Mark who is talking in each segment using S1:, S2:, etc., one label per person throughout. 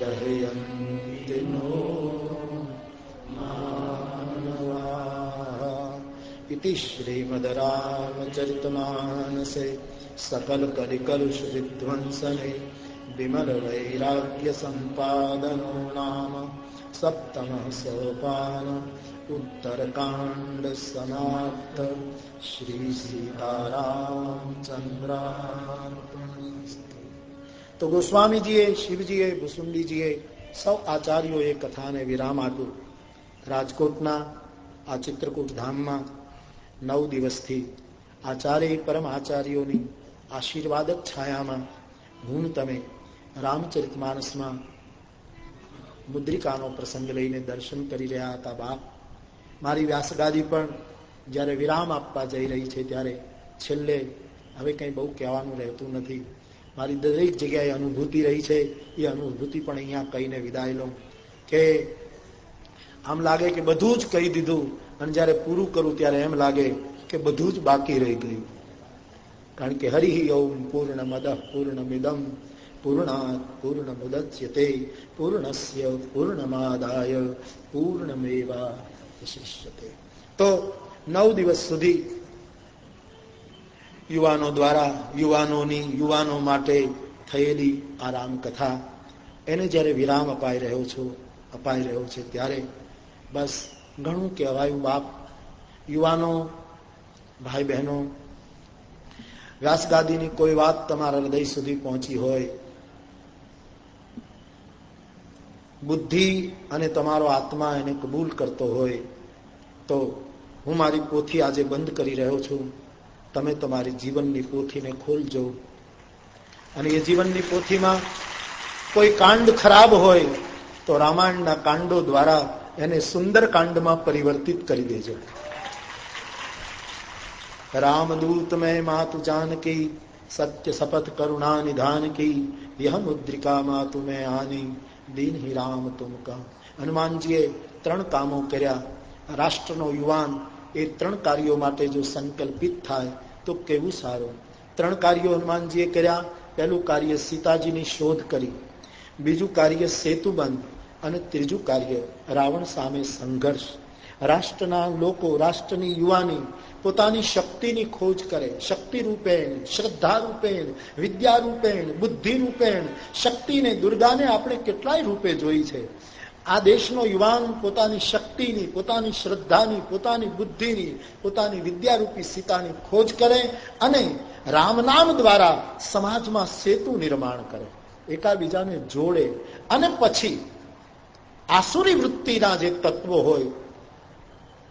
S1: दहयन्ति no मानवाः इति श्रीमदरामचरितमानसे सकलकलिकलुषविध्वंसने विमलवैराग्यसम्पादनो नाम सप्तमः सोपान उत्तरकाण्डसमाप्त श्रीसीतारामचन्द्रार्पणस्तु તો ગોસ્વામીજીએ, શિવજીએ ભુસુંડીજીએ સૌ આચાર્યોએ કથાને વિરામ આપ્યો. રાજકોટના, આ ચિત્રકૂટ ધામમાં નવ દિવસથી આચાર્ય પરમ આચાર્યોની આશીર્વાદક છાયામાં, હું તમે રામચરિત માનસમાં મુદ્રિકાનો પ્રસંગ લઈને દર્શન કરી રહ્યા હતા બાપ. મારી વ્યાસગાદી પણ જ્યારે વિરામ આપવા જઈ રહી છે ત્યારે છેલ્લે હવે કંઈ બહુ કહેવાનું રહેતું નથી. મારી દરેક જગ્યાએ અનુભૂતિ રહી છે. એ અનુભૂતિ પણ અહીંયા કહીને વિદાય લઉં કે આમ લાગે કે બધું જ કહી દીધું અને જ્યારે પૂરું કરું ત્યારે એમ લાગે કે બધું જ બાકી રહી ગયું. કારણ કે હરિ ઓમ પૂર્ણ મદ પૂર્ણ મિદમ પૂર્ણાત પૂર્ણ મુદચ્યતે પૂર્ણસ્ય પૂર્ણમાદાય પૂર્ણમેવા વિશિષ્યતે. તો નવ દિવસ સુધી યુવાનો દ્વારા, યુવાનોની, યુવાનો માટે થયેલી આ રામકથા, એને જ્યારે વિરામ અપાઈ રહ્યો છું, અપાઈ રહ્યો છે ત્યારે બસ ઘણું કહેવાયું બાપ, યુવાનો ભાઈ બહેનો વ્યાસગાદીની કોઈ વાત તમારા હૃદય સુધી પહોંચી હોય, બુદ્ધિ અને તમારો આત્મા એને કબૂલ કરતો હોય, તો હું મારી પોથી આજે બંધ કરી રહ્યો છું. તમે તમારી જીવનની પોથીને ખોલજો. અને એ જીવનની પોથીમાં કોઈ કાંડ ખરાબ હોય તો રામાયણના કાંડો દ્વારા એને સુંદર કાંડમાં પરિવર્તિત કરી દેજો. રામદૂત મેં માતુ જાનકી, સત્ય શપથ કરુણા નિધાન કી, યહ મુદ્રિકા માતુ મેં આની, દિન હિ રામ તુમ કા. હનુમાનજીએ ત્રણ કામો કર્યા. રાષ્ટ્રનો યુવાન એ ત્રણ કાર્યો માટે જો સંકલ્પિત થાય, તો કેવું સારું? ત્રણ કાર્યો હનુમાનજીએ કર્યા. પહેલું કાર્ય સીતાજીની શોધ કરી. બીજું કાર્ય સેતુબંધ અને ત્રીજું કાર્ય રાવણ સામે સંઘર્ષ. રાષ્ટ્રના લોકો, રાષ્ટ્રની યુવાની પોતાની શક્તિની ખોજ કરે. શક્તિ રૂપેણ શ્રદ્ધા રૂપેણ વિદ્યા રૂપેણ બુદ્ધિ રૂપેણ શક્તિને, દુર્ગાને આપણે કેટલાય રૂપે જોઈ છે. આ દેશનો યુવાન પોતાની શક્તિની, પોતાની શ્રદ્ધાની, પોતાની બુદ્ધિની, પોતાની વિદ્યારૂપી સીતાની ખોજ કરે અને રામનામ દ્વારા સમાજમાં સેતુ નિર્માણ કરે, એકાબીજાને જોડે અને પછી આસુરી વૃત્તિના જે તત્વો હોય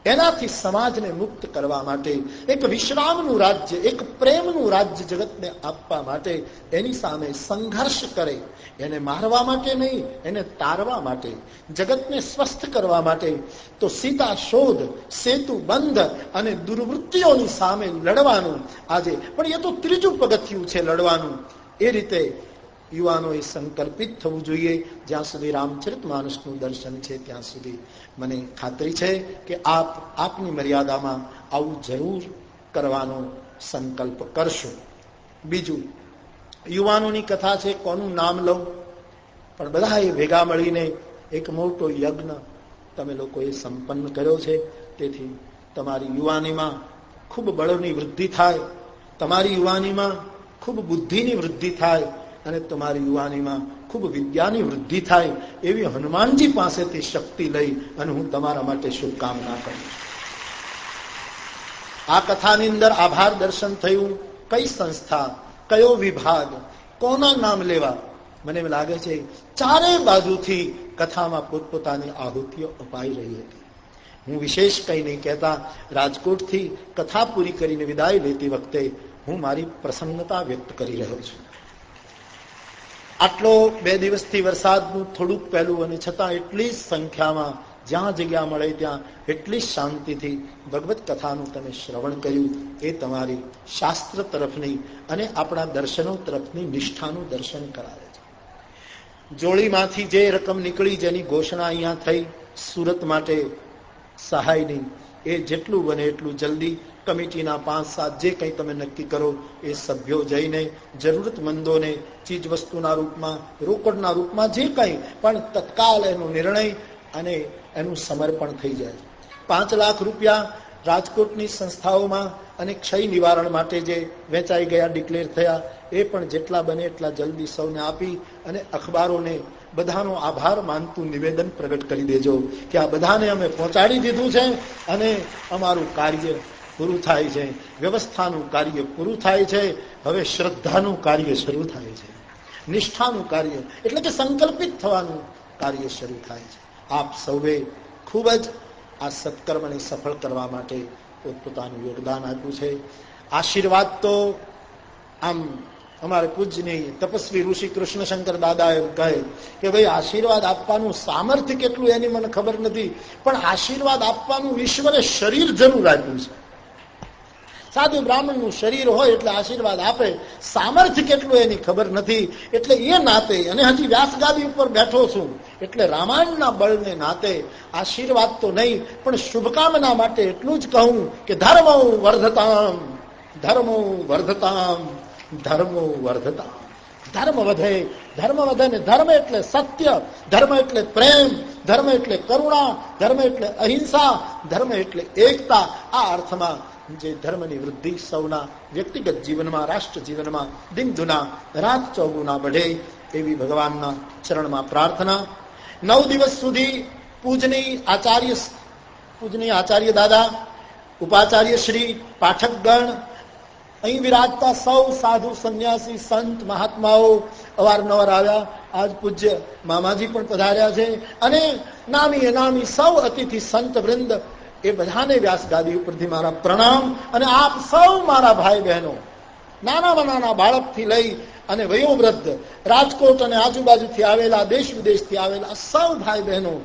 S1: એનાથી સમાજને મુક્ત કરવા માટે, એક વિશ્રામનું રાજ્ય, એક પ્રેમનું રાજ્ય જગતને આપવા માટે એની સામે સંઘર્ષ કરે. એને મારવા માટે નહીં, એને તારવા માટે, જગતને સ્વસ્થ કરવા માટે તો સીતા શોધ, સેતુ બંધ અને દુર્વૃત્તિઓની સામે લડવાનું આજે, પણ એ તો ત્રીજું પગથિયું છે લડવાનું. એ રીતે યુવાનોએ સંકલ્પિત થવું જોઈએ. જ્યાં સુધી રામચરિત માનસનું દર્શન છે, ત્યાં સુધી મને ખાતરી છે કે આપ, આપની મર્યાદામાં આવું જરૂર કરવાનો સંકલ્પ કરશો. બીજું, યુવાનોની કથા છે, કોનું નામ લઉં? પણ બધાએ ભેગા મળીને એક મોટો યજ્ઞ તમે લોકોએ સંપન્ન કર્યો છે. તેથી તમારી યુવાનીમાં ખૂબ બળની વૃદ્ધિ થાય. તમારી યુવાનીમાં ખૂબ બુદ્ધિની વૃદ્ધિ થાય. અને તમારી યુવાનીમાં ખૂબ વિદ્યાની વૃદ્ધિ થાય એવી હનુમાનજી પાસેથી શક્તિ લઈ અને હું તમારા માટે શુભકામના કરું આ કથાની અંદર આભાર દર્શન થયું. કઈ સંસ્થા, કયો વિભાગ, કોના નામ લેવા? મને લાગે છે ચારે બાજુથી કથામાં પોતપોતાની આહુતિઓ અપાઈ રહી હતી. હું વિશેષ કઈ નહીં કહેતા. રાજકોટથી કથા પૂરી કરીને વિદાય લેતી વખતે હું મારી પ્રસન્નતા વ્યક્ત કરી રહ્યો છું. આટલો બે દિવસથી વરસાદનું થોડુંક પહેલું અને છતાં એટલી જ સંખ્યામાં જ્યાં જગ્યા મળે ત્યાં એટલી શાંતિથી ભગવત કથાનું તમે શ્રવણ કર્યું એ તમારી શાસ્ત્ર તરફની અને આપણા દર્શનો તરફની નિષ્ઠાનું દર્શન કરાવે છે. જોડીમાંથી જે રકમ નીકળી જેની ઘોષણા અહીંયા થઈ, સુરત માટે સહાયની એ જેટલું બને એટલું જલ્દી કમિટીના પાંચ સાત જે કંઈ તમે નક્કી કરો એ સભ્યો જઈને જરૂરતમંદોને ચીજવસ્તુના રૂપમાં, રોકડના રૂપમાં જે કંઈ, પણ તત્કાલ એનો નિર્ણય અને એનું સમર્પણ થઈ જાય. પાંચ લાખ રૂપિયા રાજકોટની સંસ્થાઓમાં અને ક્ષય નિવારણ માટે જે વેચાઈ ગયા, ડિક્લેર થયા, એ પણ જેટલા બને એટલા જલ્દી સૌને આપી અને અખબારોને બધાનો આભાર માનતું નિવેદન પ્રગટ કરી દેજો કે આ બધાને અમે પહોંચાડી દીધું છે અને અમારું કાર્ય પૂરું થાય છે, વ્યવસ્થાનું કાર્ય પૂરું થાય છે, હવે શ્રદ્ધાનું કાર્ય શરૂ થાય છે, નિષ્ઠાનું કાર્ય એટલે કે સંકલ્પિત થવાનું કાર્ય શરૂ થાય છે. આપ સૌએ ખૂબ જ આ સત્કર્મને સફળ કરવા માટે પોતપોતાનું યોગદાન આપ્યું છે. આશીર્વાદ તો આમ અમારે પૂજનીય તપસ્વી ઋષિ કૃષ્ણશંકર દાદા એમ કહે કે ભાઈ, આશીર્વાદ આપવાનું સામર્થ્ય કેટલું એની મને ખબર નથી, પણ આશીર્વાદ આપવાનું ઈશ્વરે શરીર જરૂર આપ્યું છે. સાધુ બ્રાહ્મણનું શરીર હોય એટલે આશીર્વાદ આપે, સામર્થ્ય કેટલું એની ખબર નથી, એટલે એ નાતે, અને હજી વ્યાસગાદી ઉપર બેઠો છું, એટલે રામાયણના બળને નાતે આશીર્વાદ તો નહીં, પણ શુભકામના માટે એટલું જ કહું કે ધર્મ વર્ધતામ ધર્મ વર્ધતામ. ધર્મો વર્ધતા. ધર્મ વધે ધર્મ વધે ને ધર્મ એટલે સત્ય, ધર્મ એટલે પ્રેમ, ધર્મ એટલે કરુણા, ધર્મ એટલે અહિંસા, ધર્મ એટલે એકતા. આ અર્થમાં જે ધર્મની વૃદ્ધિ સૌના વ્યક્તિગત જીવનમાં, રાષ્ટ્ર જીવનમાં, દિન દુના રાત ચોગુના બઢે એવી ભગવાનના ચરણમાં પ્રાર્થના. નવ દિવસ સુધી પૂજની આચાર્ય પૂજની આચાર્ય દાદા, ઉપાચાર્ય શ્રી, પાઠકગણ અહીં વિરાજતા સૌ સાધુ, સંન્યાસી, સંત, મહાત્માઓ અવારનવાર આવ્યા. આજ પૂજ્ય મામાજી પણ પધાર્યા છે. અને નામી અનામી સૌ અતિથિ, સંત, વૃંદ એ બધાને વ્યાસ ગાદી ઉપરથી મારા પ્રણામ. અને આપ સૌ મારા ભાઈ બહેનો, નાનામાં નાના બાળકથી લઈ અને વયોવૃદ્ધ, રાજકોટ અને આજુબાજુથી આવેલા, દેશ વિદેશથી આવેલા સૌ ભાઈ બહેનો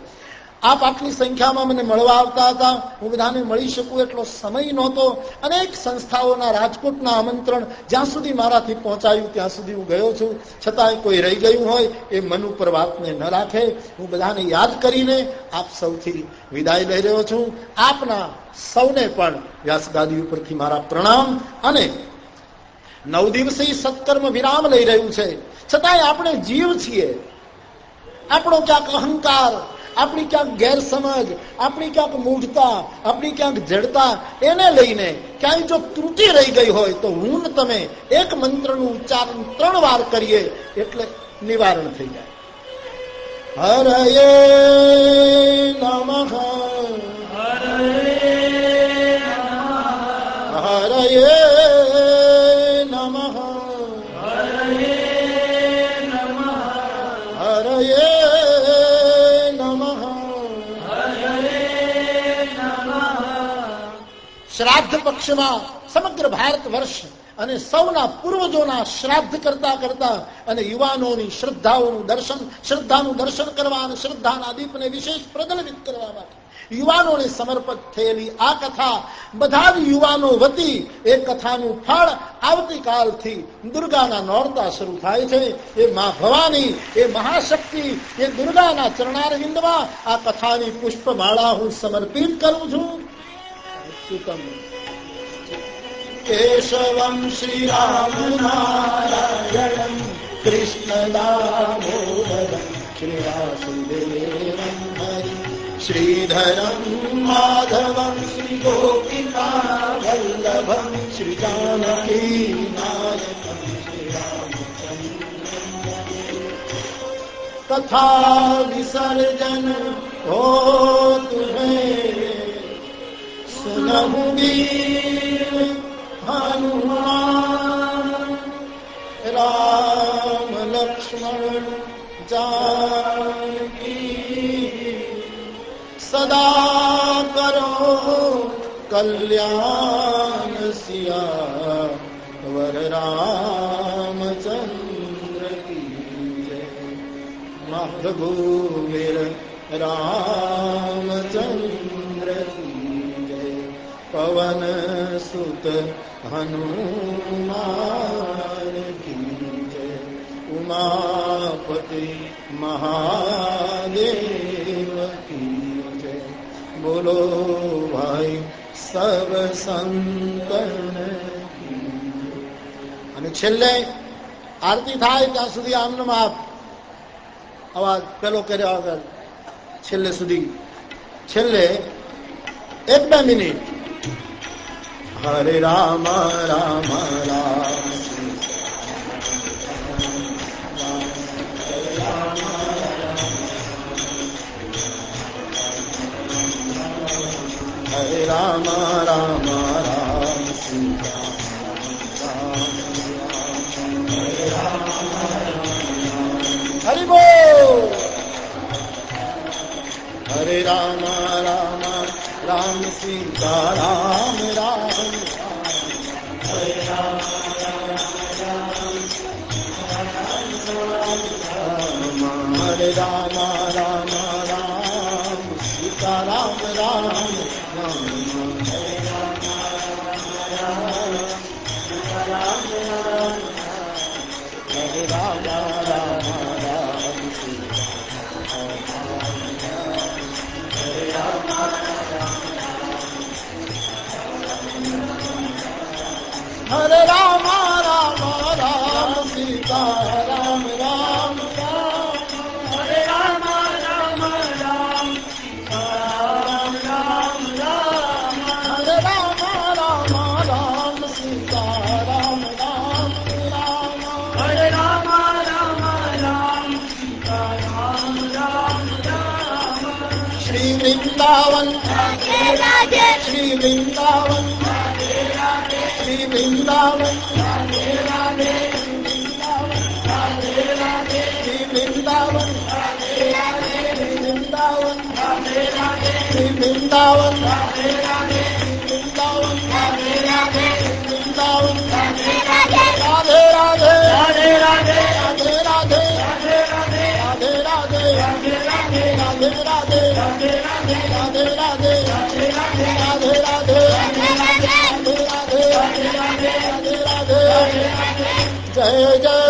S1: આપ આટલી સંખ્યામાં મને મળવા આવતા હતા. હું બધાને મળી શકું એટલો સમય નહોતો. અનેક સંસ્થાઓના રાજકોટના આમંત્રણ જ્યાં સુધી મારાથી પહોંચાયું, ત્યાં સુધી હું ગયો છું. છતાંય કોઈ રહી ગયું હોય એ મન ઉપર વાતને ન રાખે. હું બધાને યાદ કરીને આપ સૌથી વિદાય લઈ રહ્યો છું. આપના સૌને પણ વ્યાસગાદી ઉપરથી મારા પ્રણામ અને નવ દિવસે સત્કર્મ વિરામ લઈ રહ્યું છે. છતાંય આપણે જીવ છીએ. આપણો ક્યાંક અહંકાર આપણી ક્યાંક ગેરસમજ આપણી ક્યાંક મૂઢતા આપણી ક્યાંક જડતા એને લઈને ક્યાંય જો ત્રુટિ રહી ગઈ હોય તો હું તમે એક મંત્રનું ઉચ્ચારણ ત્રણ વાર કરીએ એટલે નિવારણ થઈ જાય. હરયે નમઃ. હરયે શ્રાદ્ધ પક્ષમાં સમગ્ર ભારત વર્ષ અને સૌના પૂર્વજોના શ્રાદ્ધ કરતા કરતા અને યુવાનોની શ્રદ્ધાઓનું દર્શન, શ્રદ્ધાનું દર્શન કરવા અને શ્રદ્ધાના દીપને વિશેષ પ્રજ્વલિત કરવા માટે યુવાનોને સમર્પિત થયેલી આ કથા બધા જ યુવાનો વતી એ કથાનું ફળ આવતીકાલથી દુર્ગાના નોરતા શરૂ થાય છે. એ મા ભવાની, એ મહાશક્તિ, એ દુર્ગાના ચરણારવિંદમાં આ કથાની પુષ્પમાળા હું સમર્પિત કરું છું. सुतम केशवं श्रीरामनारायणं कृष्णदामोदरं श्रीवासुदेवं हरि श्रीधरं माधवं श्रीगोपिका वल्लभं श्रीजानकी नायकं तथा विसर्जन हो हनुमान राम लक्ष्मण करो कल्याण सिया। वर की जय महाप्रभुवीर रामचंद्र की पवन सुत हनुमान की जय उमापति महादेव की जय બોલો ભાઈ સર્વ સંતન અને છેલ્લે આરતી થાય ત્યાં સુધી આમને આપ અવાજ પેલો કર્યો આગળ છેલ્લે સુધી છેલ્લે એક બે મિનિટ હરે રામ રામ રામ હરે રામ રામ રામ સીતા હરિ બોલ હરે રામ રામ રામ સીતા રામ રામ हरे राम राम राम सीता राम राम राम हरे राम राम हरे राम राम राम सीता हरे Ram Ram Ram Sita Vrindavan Shri Vrindavan Shri Vrindavan Shri Vrindavan Shri Vrindavan Shri Vrindavan Shri Vrindavan Shri Vrindavan Shri Vrindavan Shri Vrindavan Shri Vrindavan Shri Vrindavan Radhe
S2: Radhe Radhe Radhe Radhe Radhe Radhe Radhe Radhe Radhe Radhe Radhe Radhe જય જય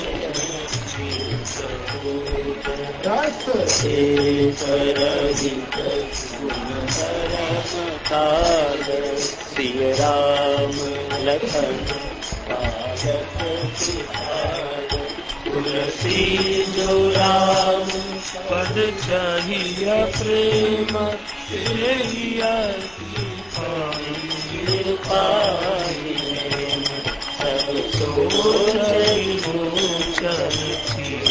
S2: રસ છે પરહિત ગુણ પરમતાર શ્રી રામ લખન
S1: તુલસી
S2: જો
S1: રામ પદ ચહિયા પ્રેમ પાણી સબ સોચન મોચન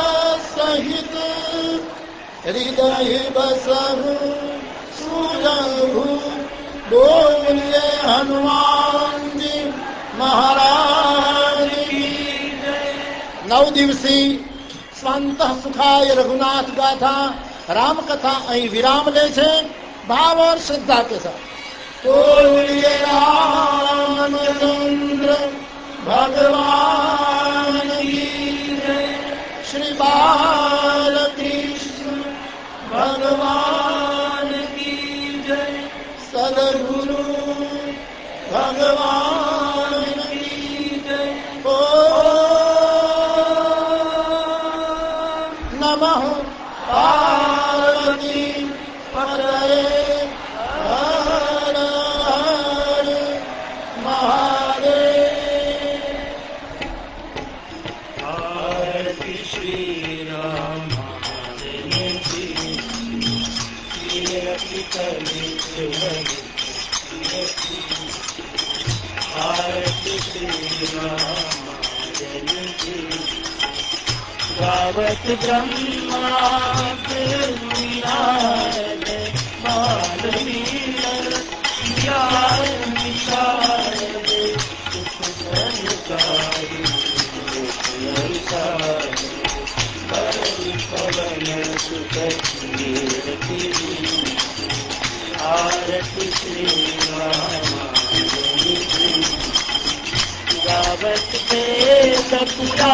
S1: હૃદય બસહુ સુજહુ બોલે હનુમાનજી મહારાજ નવ દિવસી સ્વાંત સુખાય રઘુનાથ ગાથા રામકથા અહીં વિરામ લે છે ભાવ और श्रद्धा के साथ। तो रामचंद्र भगवान श्री
S2: ભગવાન કી જય સદગુરુ ભગવાન भवत ब्रह्माद बालवीर ज्ञान विशारद सुखसंकारी पवन सुख कीर्ति आरती श्री राम गावत पे सपुरा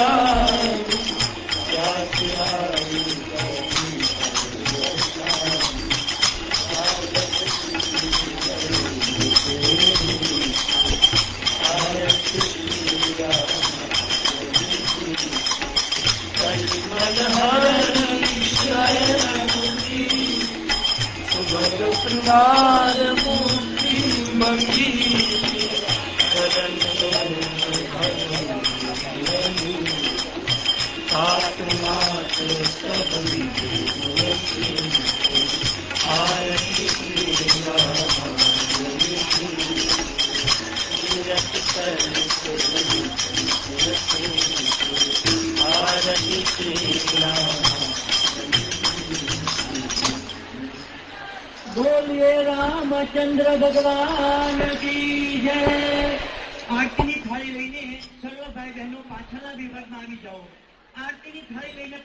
S2: जाए
S3: બોલીએ રામચંદ્ર ભગવાન કી જય આરતીની થાળી લઈને સર્વ ભાઈ બહેનો પાછળના વિભાગમાં આવી જાઓ આરતીની થાળી લઈને